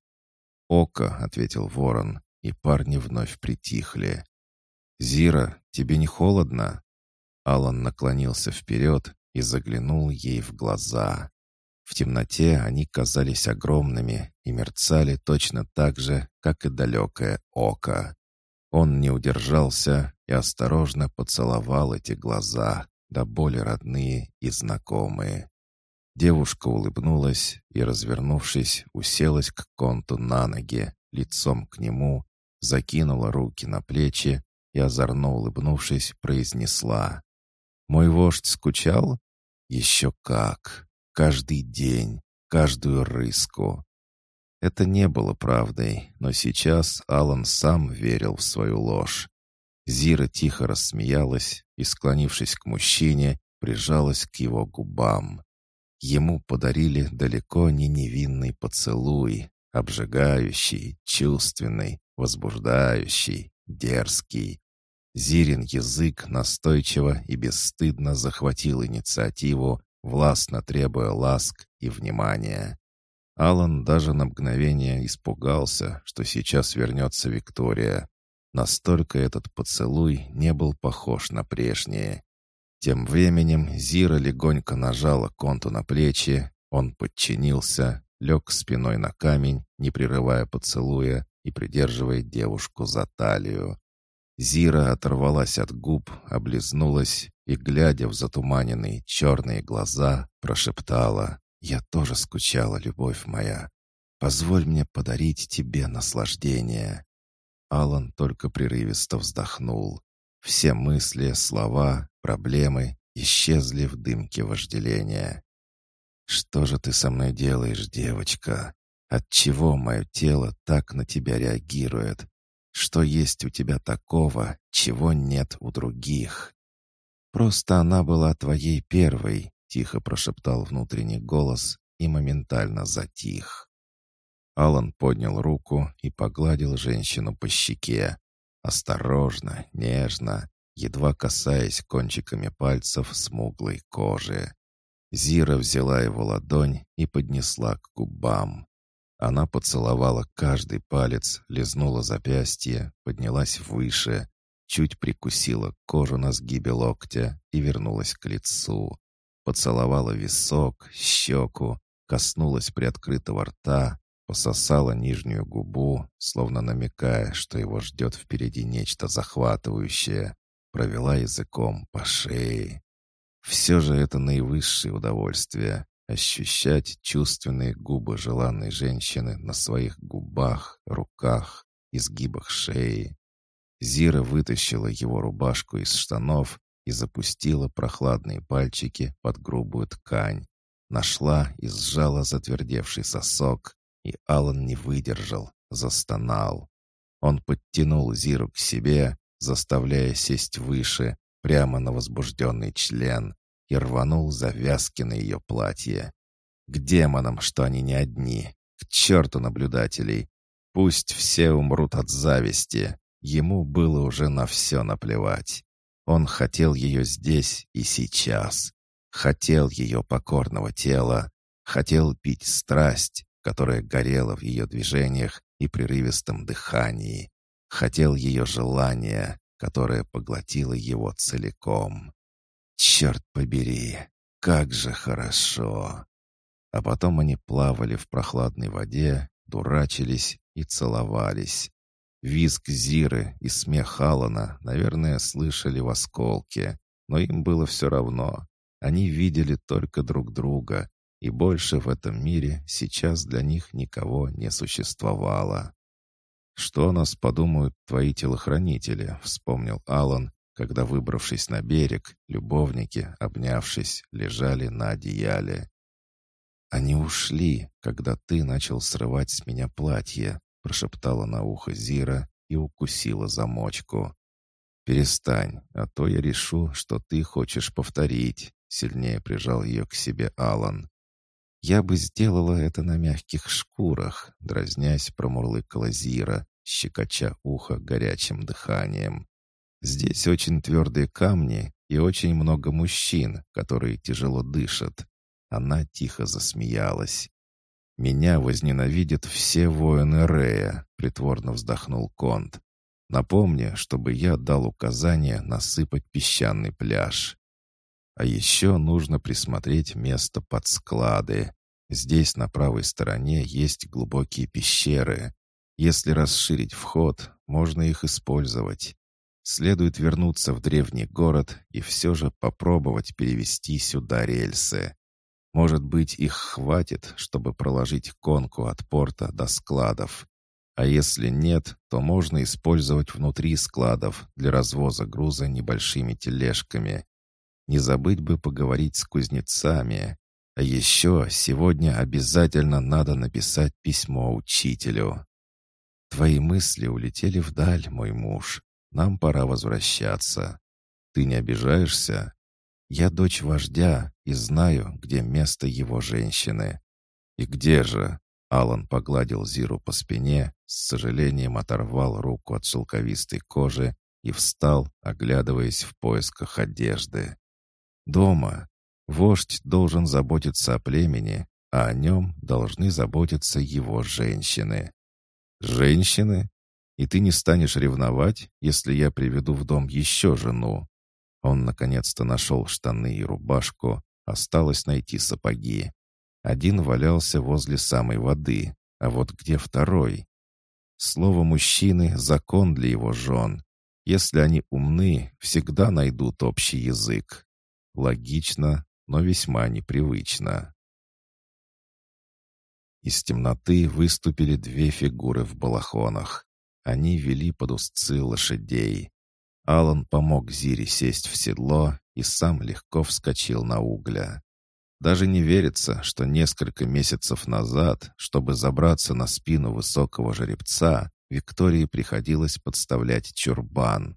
«Око», — ответил ворон, и парни вновь притихли. «Зира, тебе не холодно?» Алан наклонился вперед и заглянул ей в глаза. В темноте они казались огромными и мерцали точно так же, как и далекое око. Он не удержался и осторожно поцеловал эти глаза, до боли родные и знакомые. Девушка улыбнулась и, развернувшись, уселась к конту на ноги, лицом к нему, закинула руки на плечи и, озорно улыбнувшись, произнесла. «Мой вождь скучал? Еще как! Каждый день, каждую рыску!» Это не было правдой, но сейчас Алан сам верил в свою ложь. Зира тихо рассмеялась и, склонившись к мужчине, прижалась к его губам. Ему подарили далеко не невинный поцелуй, обжигающий, чувственный, возбуждающий, дерзкий. Зирин язык настойчиво и бесстыдно захватил инициативу, властно требуя ласк и внимания. Алан даже на мгновение испугался, что сейчас вернется Виктория. Настолько этот поцелуй не был похож на прежние. Тем временем Зира легонько нажала Конту на плечи, он подчинился, лег спиной на камень, не прерывая поцелуя и придерживая девушку за талию. Зира оторвалась от губ, облизнулась и, глядя в затуманенные черные глаза, прошептала я тоже скучала, любовь моя. Позволь мне подарить тебе наслаждение». Алан только прерывисто вздохнул. Все мысли, слова, проблемы исчезли в дымке вожделения. «Что же ты со мной делаешь, девочка? Отчего мое тело так на тебя реагирует? Что есть у тебя такого, чего нет у других?» «Просто она была твоей первой, — тихо прошептал внутренний голос и моментально затих. Алан поднял руку и погладил женщину по щеке. Осторожно, нежно, едва касаясь кончиками пальцев смуглой кожи. Зира взяла его ладонь и поднесла к губам. Она поцеловала каждый палец, лизнула запястье, поднялась выше, чуть прикусила кожу на сгибе локтя и вернулась к лицу поцеловала висок, щеку, коснулась приоткрытого рта, пососала нижнюю губу, словно намекая, что его ждет впереди нечто захватывающее, провела языком по шее. Все же это наивысшее удовольствие — ощущать чувственные губы желанной женщины на своих губах, руках, изгибах шеи. Зира вытащила его рубашку из штанов и запустила прохладные пальчики под грубую ткань. Нашла и сжала затвердевший сосок, и Алан не выдержал, застонал. Он подтянул Зиру к себе, заставляя сесть выше, прямо на возбужденный член, и рванул завязки на ее платье. К демонам, что они не одни, к черту наблюдателей. Пусть все умрут от зависти. Ему было уже на все наплевать. Он хотел ее здесь и сейчас. Хотел ее покорного тела. Хотел пить страсть, которая горела в ее движениях и прерывистом дыхании. Хотел ее желания, которое поглотило его целиком. Черт побери, как же хорошо! А потом они плавали в прохладной воде, дурачились и целовались. Визг Зиры и смех Алана, наверное, слышали в осколке, но им было все равно. Они видели только друг друга, и больше в этом мире сейчас для них никого не существовало. «Что о нас подумают твои телохранители?» — вспомнил Алан, когда, выбравшись на берег, любовники, обнявшись, лежали на одеяле. «Они ушли, когда ты начал срывать с меня платье», прошептала на ухо Зира и укусила замочку. «Перестань, а то я решу, что ты хочешь повторить», сильнее прижал ее к себе Алан. «Я бы сделала это на мягких шкурах», дразнясь промурлыкала Зира, щекоча ухо горячим дыханием. «Здесь очень твердые камни и очень много мужчин, которые тяжело дышат. Она тихо засмеялась. «Меня возненавидят все воины Рея», — притворно вздохнул Конт. «Напомни, чтобы я дал указание насыпать песчаный пляж. А еще нужно присмотреть место под склады. Здесь на правой стороне есть глубокие пещеры. Если расширить вход, можно их использовать. Следует вернуться в древний город и все же попробовать перевести сюда рельсы. Может быть, их хватит, чтобы проложить конку от порта до складов. А если нет, то можно использовать внутри складов для развоза груза небольшими тележками. Не забыть бы поговорить с кузнецами. А еще сегодня обязательно надо написать письмо учителю. Твои мысли улетели вдаль, мой муж. Нам пора возвращаться. Ты не обижаешься? Я дочь вождя и знаю, где место его женщины. И где же? Алан погладил Зиру по спине, с сожалением оторвал руку от шелковистой кожи и встал, оглядываясь в поисках одежды. Дома. Вождь должен заботиться о племени, а о нем должны заботиться его женщины. Женщины? И ты не станешь ревновать, если я приведу в дом еще жену? Он наконец-то нашел штаны и рубашку, осталось найти сапоги. Один валялся возле самой воды, а вот где второй? Слово мужчины — закон для его жен. Если они умны, всегда найдут общий язык. Логично, но весьма непривычно. Из темноты выступили две фигуры в балахонах. Они вели под узцы лошадей. Алан помог Зире сесть в седло и сам легко вскочил на угля. Даже не верится, что несколько месяцев назад, чтобы забраться на спину высокого жеребца, Виктории приходилось подставлять чурбан.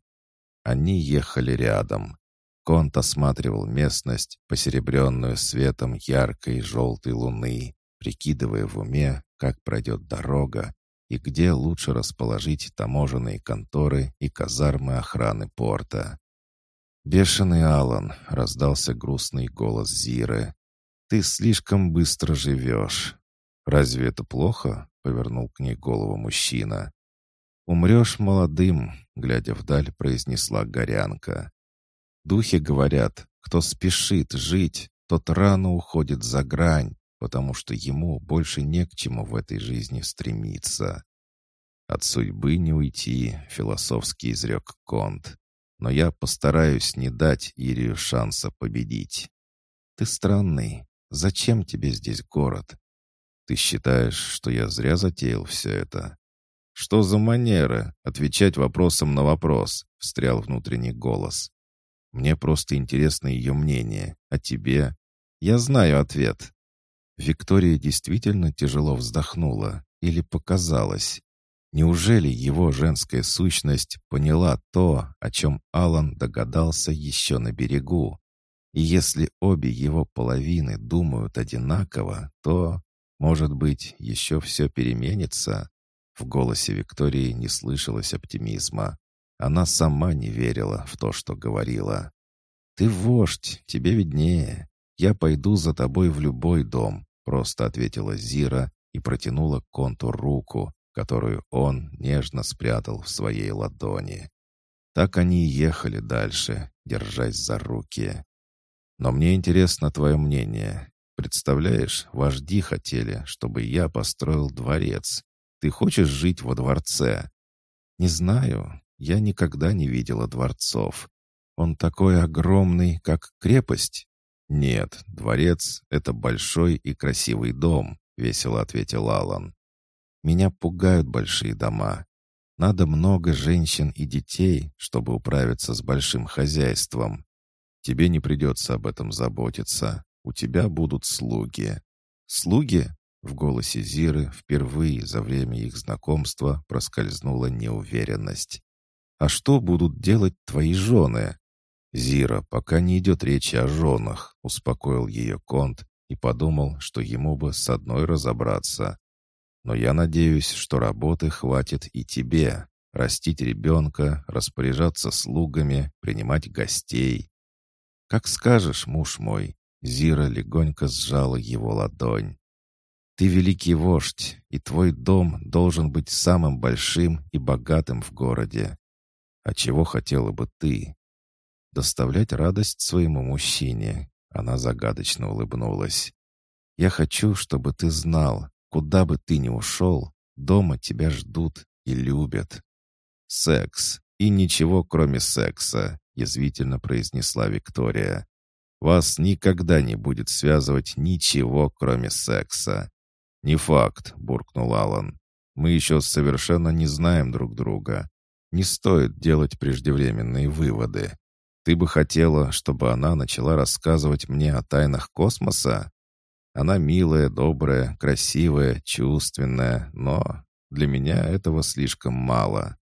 Они ехали рядом. Конт осматривал местность, посеребренную светом яркой желтой луны, прикидывая в уме, как пройдет дорога и где лучше расположить таможенные конторы и казармы охраны порта. «Бешеный Алан!» — раздался грустный голос Зиры. «Ты слишком быстро живешь. Разве это плохо?» — повернул к ней голову мужчина. «Умрешь молодым», — глядя вдаль, произнесла горянка. «Духи говорят, кто спешит жить, тот рано уходит за грань, потому что ему больше не к чему в этой жизни стремиться. От судьбы не уйти, философский изрек Конт. Но я постараюсь не дать Ирию шанса победить. Ты странный. Зачем тебе здесь город? Ты считаешь, что я зря затеял все это? Что за манера отвечать вопросом на вопрос? Встрял внутренний голос. Мне просто интересно ее мнение. А тебе? Я знаю ответ». Виктория действительно тяжело вздохнула. Или показалось. Неужели его женская сущность поняла то, о чем Алан догадался еще на берегу? И если обе его половины думают одинаково, то, может быть, еще все переменится? В голосе Виктории не слышалось оптимизма. Она сама не верила в то, что говорила. «Ты вождь, тебе виднее. Я пойду за тобой в любой дом», — просто ответила Зира и протянула контур руку, которую он нежно спрятал в своей ладони. Так они ехали дальше, держась за руки. «Но мне интересно твое мнение. Представляешь, вожди хотели, чтобы я построил дворец. Ты хочешь жить во дворце?» «Не знаю. Я никогда не видела дворцов. Он такой огромный, как крепость?» «Нет, дворец — это большой и красивый дом», — весело ответил Алан. Меня пугают большие дома. Надо много женщин и детей, чтобы управиться с большим хозяйством. Тебе не придется об этом заботиться. У тебя будут слуги. Слуги? В голосе Зиры впервые за время их знакомства проскользнула неуверенность. «А что будут делать твои жены?» «Зира, пока не идет речи о женах», — успокоил ее Конт и подумал, что ему бы с одной разобраться. Но я надеюсь, что работы хватит и тебе. Растить ребенка, распоряжаться слугами, принимать гостей. Как скажешь, муж мой. Зира легонько сжала его ладонь. Ты великий вождь, и твой дом должен быть самым большим и богатым в городе. А чего хотела бы ты? Доставлять радость своему мужчине. Она загадочно улыбнулась. Я хочу, чтобы ты знал, Куда бы ты ни ушел, дома тебя ждут и любят. Секс. И ничего, кроме секса, язвительно произнесла Виктория. Вас никогда не будет связывать ничего, кроме секса. Не факт, буркнул Алан. Мы еще совершенно не знаем друг друга. Не стоит делать преждевременные выводы. Ты бы хотела, чтобы она начала рассказывать мне о тайнах космоса? Она милая, добрая, красивая, чувственная, но для меня этого слишком мало.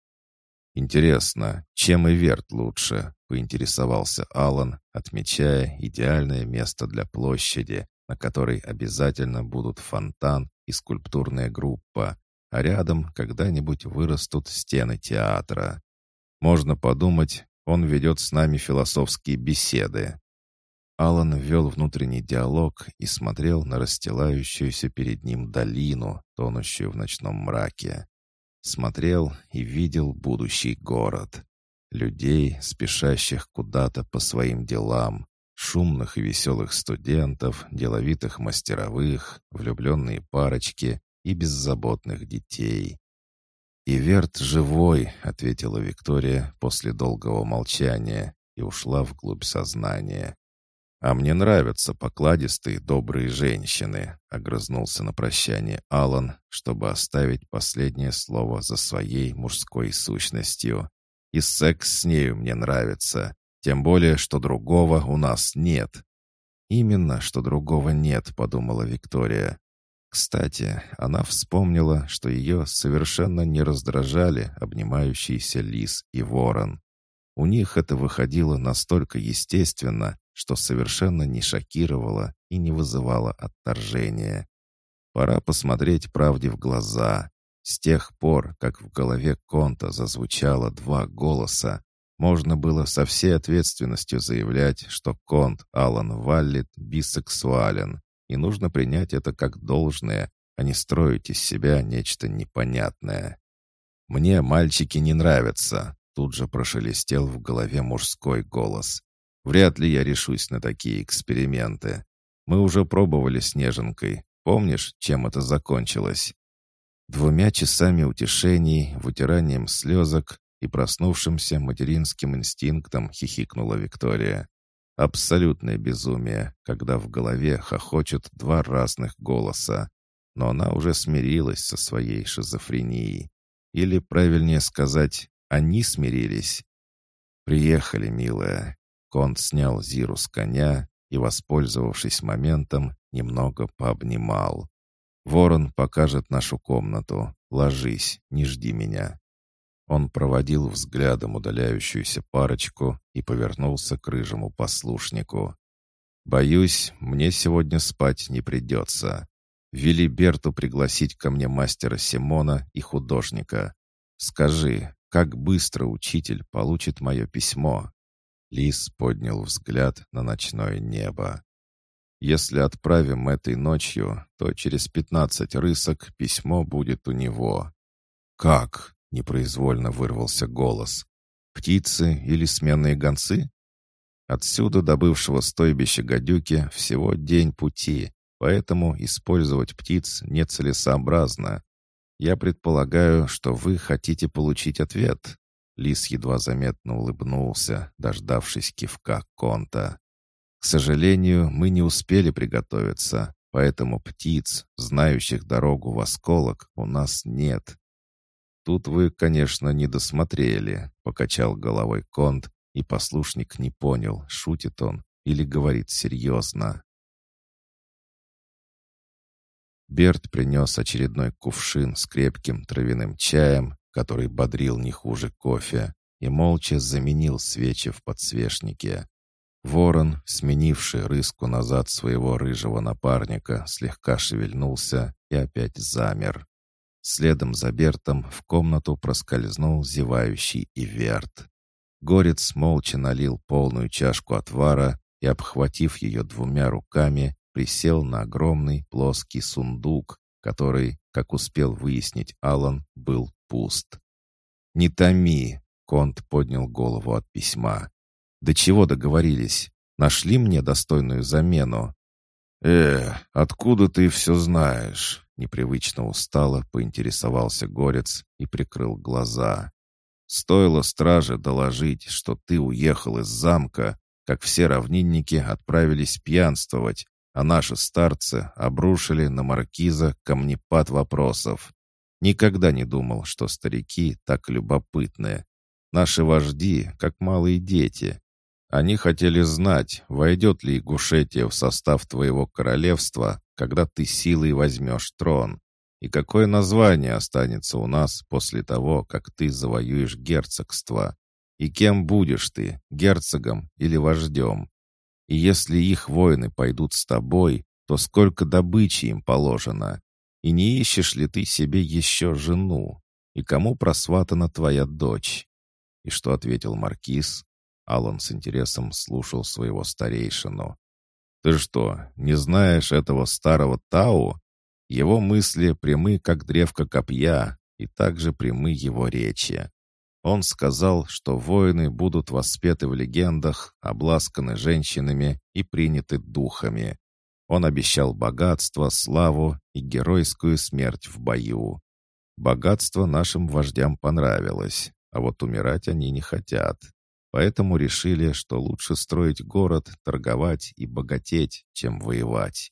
Интересно, чем Иверт лучше? Поинтересовался Алан, отмечая идеальное место для площади, на которой обязательно будут фонтан и скульптурная группа, а рядом когда-нибудь вырастут стены театра. Можно подумать, он ведет с нами философские беседы. Алан вел внутренний диалог и смотрел на расстилающуюся перед ним долину, тонущую в ночном мраке. Смотрел и видел будущий город. Людей, спешащих куда-то по своим делам, шумных и веселых студентов, деловитых мастеровых, влюбленные парочки и беззаботных детей. «Иверт живой», — ответила Виктория после долгого молчания и ушла вглубь сознания. «А мне нравятся покладистые, добрые женщины», — огрызнулся на прощание Алан, чтобы оставить последнее слово за своей мужской сущностью. «И секс с нею мне нравится, тем более, что другого у нас нет». «Именно, что другого нет», — подумала Виктория. Кстати, она вспомнила, что ее совершенно не раздражали обнимающиеся лис и ворон. У них это выходило настолько естественно, что совершенно не шокировало и не вызывало отторжения. Пора посмотреть правде в глаза. С тех пор, как в голове Конта зазвучало два голоса, можно было со всей ответственностью заявлять, что Конт Алан Валлет бисексуален, и нужно принять это как должное, а не строить из себя нечто непонятное. «Мне мальчики не нравятся», — тут же прошелестел в голове мужской голос. Вряд ли я решусь на такие эксперименты. Мы уже пробовали с Неженкой. Помнишь, чем это закончилось? Двумя часами утешений, вытиранием слезок и проснувшимся материнским инстинктом хихикнула Виктория. Абсолютное безумие, когда в голове хохочут два разных голоса. Но она уже смирилась со своей шизофренией. Или, правильнее сказать, они смирились. «Приехали, милая. Конт снял Зиру с коня и, воспользовавшись моментом, немного пообнимал. «Ворон покажет нашу комнату. Ложись, не жди меня». Он проводил взглядом удаляющуюся парочку и повернулся к рыжему послушнику. «Боюсь, мне сегодня спать не придется. Вели Берту пригласить ко мне мастера Симона и художника. Скажи, как быстро учитель получит мое письмо?» Лис поднял взгляд на ночное небо. «Если отправим этой ночью, то через пятнадцать рысок письмо будет у него». «Как?» — непроизвольно вырвался голос. «Птицы или сменные гонцы?» Отсюда до бывшего стойбища гадюки всего день пути, поэтому использовать птиц нецелесообразно. Я предполагаю, что вы хотите получить ответ». Лис едва заметно улыбнулся, дождавшись кивка Конта. «К сожалению, мы не успели приготовиться, поэтому птиц, знающих дорогу в осколок, у нас нет». «Тут вы, конечно, не досмотрели», — покачал головой Конт, и послушник не понял, шутит он или говорит серьезно. Берт принес очередной кувшин с крепким травяным чаем, который бодрил не хуже кофе, и молча заменил свечи в подсвечнике. Ворон, сменивший рыску назад своего рыжего напарника, слегка шевельнулся и опять замер. Следом за Бертом в комнату проскользнул зевающий Иверт. Горец молча налил полную чашку отвара и, обхватив ее двумя руками, присел на огромный плоский сундук, который, как успел выяснить Алан, был пуст. «Не томи!» — Конт поднял голову от письма. «До чего договорились? Нашли мне достойную замену?» «Э, откуда ты все знаешь?» Непривычно устало поинтересовался Горец и прикрыл глаза. «Стоило страже доложить, что ты уехал из замка, как все равнинники отправились пьянствовать, а наши старцы обрушили на маркиза камнепад вопросов. Никогда не думал, что старики так любопытны. Наши вожди, как малые дети. Они хотели знать, войдет ли Гушетия в состав твоего королевства, когда ты силой возьмешь трон, и какое название останется у нас после того, как ты завоюешь герцогство. И кем будешь ты, герцогом или вождем? И если их воины пойдут с тобой, то сколько добычи им положено? И не ищешь ли ты себе еще жену? И кому просватана твоя дочь?» И что ответил маркиз? Алан с интересом слушал своего старейшину. «Ты что, не знаешь этого старого Тау? Его мысли прямы, как древко копья, и также прямы его речи. Он сказал, что воины будут воспеты в легендах, обласканы женщинами и приняты духами. Он обещал богатство, славу и геройскую смерть в бою. Богатство нашим вождям понравилось, а вот умирать они не хотят. Поэтому решили, что лучше строить город, торговать и богатеть, чем воевать.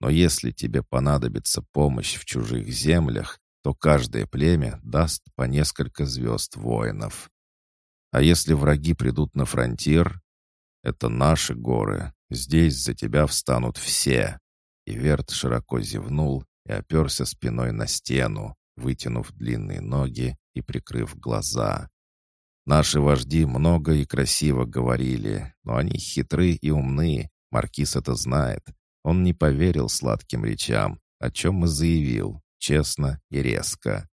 Но если тебе понадобится помощь в чужих землях, то каждое племя даст по несколько звезд воинов. А если враги придут на фронтир, это наши горы, здесь за тебя встанут все. И Верт широко зевнул и оперся спиной на стену, вытянув длинные ноги и прикрыв глаза. Наши вожди много и красиво говорили, но они хитры и умны, Маркиз это знает. Он не поверил сладким речам, о чем и заявил честно и резко.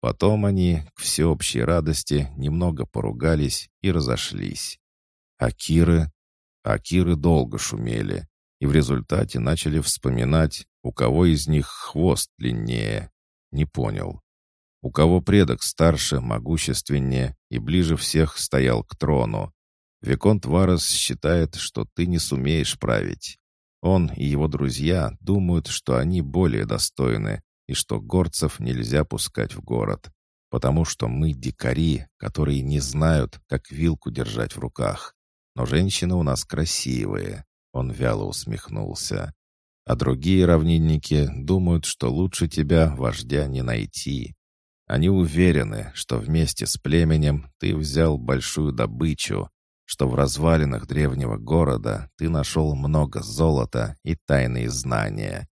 Потом они, к всеобщей радости, немного поругались и разошлись. А Киры... А Киры долго шумели, и в результате начали вспоминать, у кого из них хвост длиннее. Не понял. У кого предок старше, могущественнее и ближе всех стоял к трону. Виконт Варес считает, что ты не сумеешь править. Он и его друзья думают, что они более достойны, и что горцев нельзя пускать в город, потому что мы дикари, которые не знают, как вилку держать в руках. Но женщины у нас красивые», — он вяло усмехнулся. «А другие равнинники думают, что лучше тебя, вождя, не найти. Они уверены, что вместе с племенем ты взял большую добычу, что в развалинах древнего города ты нашел много золота и тайные знания.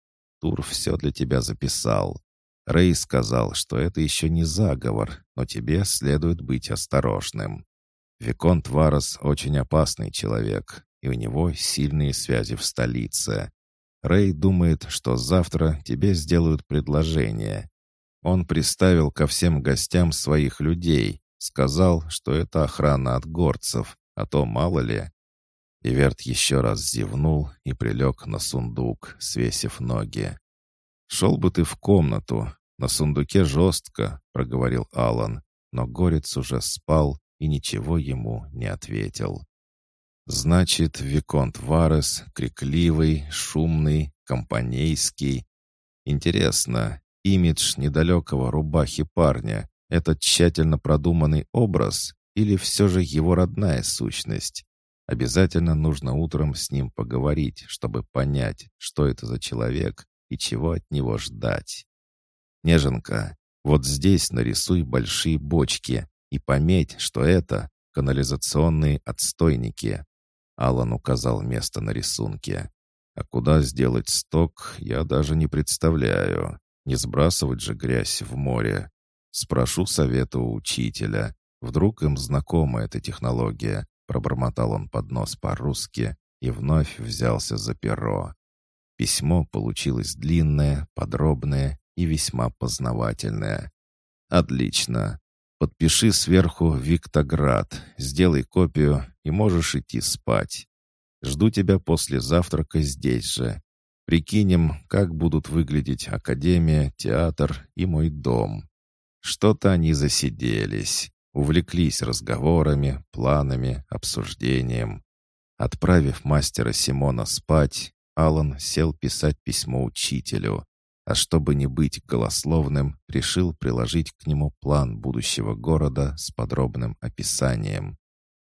Тур все для тебя записал. Рэй сказал, что это еще не заговор, но тебе следует быть осторожным. Виконт Варос очень опасный человек, и у него сильные связи в столице. Рэй думает, что завтра тебе сделают предложение. Он приставил ко всем гостям своих людей, сказал, что это охрана от горцев, а то мало ли. Иверт еще раз зевнул и прилег на сундук, свесив ноги. «Шел бы ты в комнату. На сундуке жестко», — проговорил Алан, но горец уже спал и ничего ему не ответил. «Значит, Виконт Варес крикливый, шумный, компанейский. Интересно, имидж недалекого рубахи парня — это тщательно продуманный образ или все же его родная сущность? Обязательно нужно утром с ним поговорить, чтобы понять, что это за человек и чего от него ждать. Неженка, вот здесь нарисуй большие бочки и пометь, что это канализационные отстойники. Алан указал место на рисунке. А куда сделать сток, я даже не представляю. Не сбрасывать же грязь в море. Спрошу совета у учителя. Вдруг им знакома эта технология. Пробормотал он под нос по-русски и вновь взялся за перо. Письмо получилось длинное, подробное и весьма познавательное. «Отлично. Подпиши сверху «Виктоград», сделай копию и можешь идти спать. Жду тебя после завтрака здесь же. Прикинем, как будут выглядеть академия, театр и мой дом. Что-то они засиделись, увлеклись разговорами, планами, обсуждением. Отправив мастера Симона спать, Алан сел писать письмо учителю, а чтобы не быть голословным, решил приложить к нему план будущего города с подробным описанием.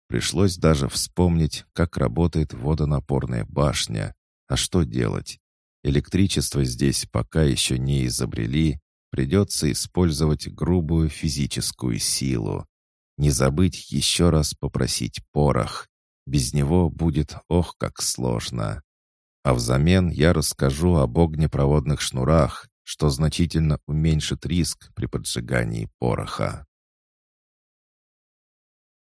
Пришлось даже вспомнить, как работает водонапорная башня. А что делать? Электричество здесь пока еще не изобрели, придется использовать грубую физическую силу. Не забыть еще раз попросить порох. Без него будет ох как сложно. А взамен я расскажу об огнепроводных шнурах, что значительно уменьшит риск при поджигании пороха.